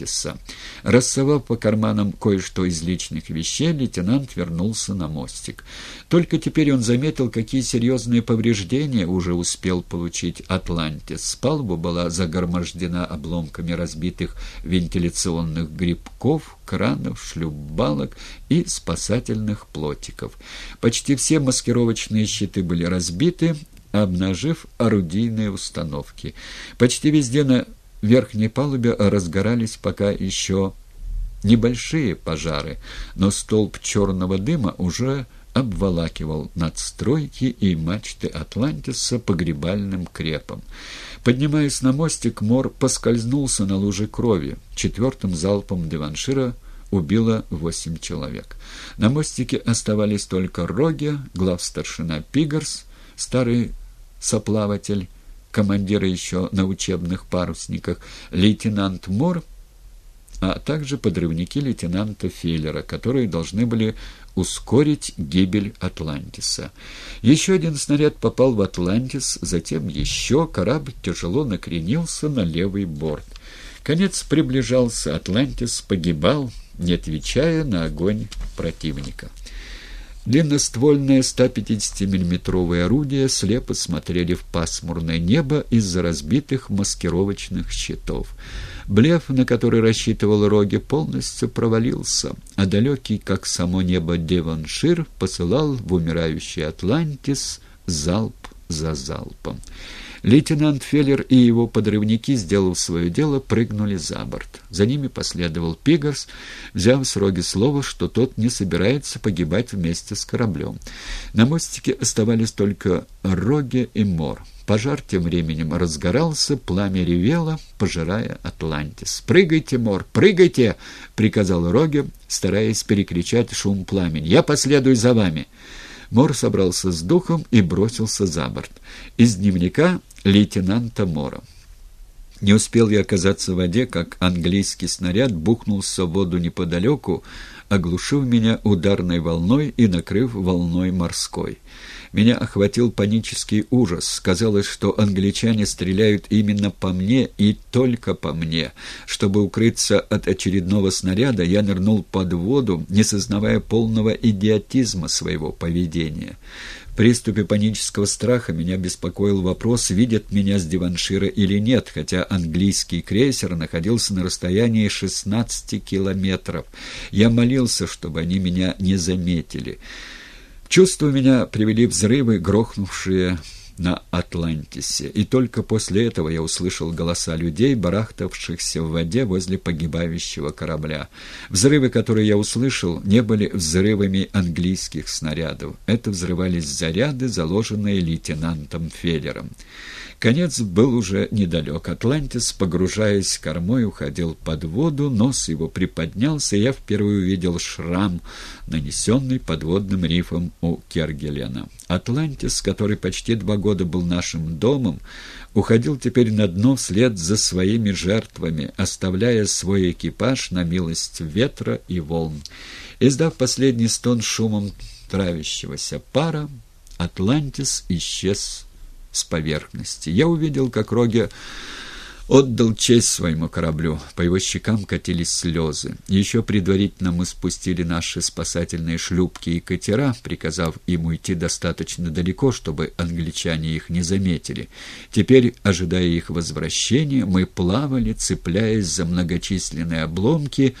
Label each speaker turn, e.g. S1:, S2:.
S1: Атлантиса. Рассовав по карманам кое-что из личных вещей, лейтенант вернулся на мостик. Только теперь он заметил, какие серьезные повреждения уже успел получить Атлантис. Палуба была загромождена обломками разбитых вентиляционных грибков, кранов, шлюпбалок и спасательных плотиков. Почти все маскировочные щиты были разбиты, обнажив орудийные установки. Почти везде на верхней палубе разгорались пока еще небольшие пожары, но столб черного дыма уже обволакивал надстройки и мачты Атлантиса погребальным крепом. Поднимаясь на мостик, Мор поскользнулся на луже крови. Четвертым залпом Деваншира убило восемь человек. На мостике оставались только Роги, главстаршина Пигарс, старый соплаватель, командир еще на учебных парусниках, лейтенант Мор, а также подрывники лейтенанта Феллера, которые должны были ускорить гибель Атлантиса. Еще один снаряд попал в Атлантис, затем еще корабль тяжело накренился на левый борт. Конец приближался, Атлантис погибал, не отвечая на огонь противника. Длинноствольные 150 миллиметровые орудия слепо смотрели в пасмурное небо из-за разбитых маскировочных щитов. Блеф, на который рассчитывал Роги, полностью провалился, а далекий, как само небо, Деваншир посылал в умирающий Атлантис залп за залпом. Лейтенант Феллер и его подрывники, сделав свое дело, прыгнули за борт. За ними последовал Пигарс, взяв с Роги слово, что тот не собирается погибать вместе с кораблем. На мостике оставались только Роги и Мор. Пожар тем временем разгорался, пламя ревело, пожирая Атлантис. «Прыгайте, Мор, прыгайте!» — приказал Роги, стараясь перекричать шум пламени. «Я последую за вами!» Мор собрался с духом и бросился за борт. Из дневника лейтенанта Мора. Не успел я оказаться в воде, как английский снаряд бухнулся в воду неподалеку, оглушив меня ударной волной и накрыв волной морской. Меня охватил панический ужас. Казалось, что англичане стреляют именно по мне и только по мне. Чтобы укрыться от очередного снаряда, я нырнул под воду, не сознавая полного идиотизма своего поведения. В приступе панического страха меня беспокоил вопрос, видят меня с диваншира или нет, хотя английский крейсер находился на расстоянии 16 километров. Я молился, чтобы они меня не заметили. Чувства меня привели взрывы, грохнувшие на Атлантисе, и только после этого я услышал голоса людей, барахтавшихся в воде возле погибающего корабля. Взрывы, которые я услышал, не были взрывами английских снарядов. Это взрывались заряды, заложенные лейтенантом Феллером. Конец был уже недалек. Атлантис, погружаясь кормой, уходил под воду, нос его приподнялся, и я впервые увидел шрам, нанесенный подводным рифом у Кергелена. Атлантис, который почти два года был нашим домом, уходил теперь на дно вслед за своими жертвами, оставляя свой экипаж на милость ветра и волн. Издав последний стон шумом травящегося пара, Атлантис исчез с поверхности. Я увидел, как Роге отдал честь своему кораблю. По его щекам катились слезы. Еще предварительно мы спустили наши спасательные шлюпки и катера, приказав им уйти достаточно далеко, чтобы англичане их не заметили. Теперь, ожидая их возвращения, мы плавали, цепляясь за многочисленные обломки,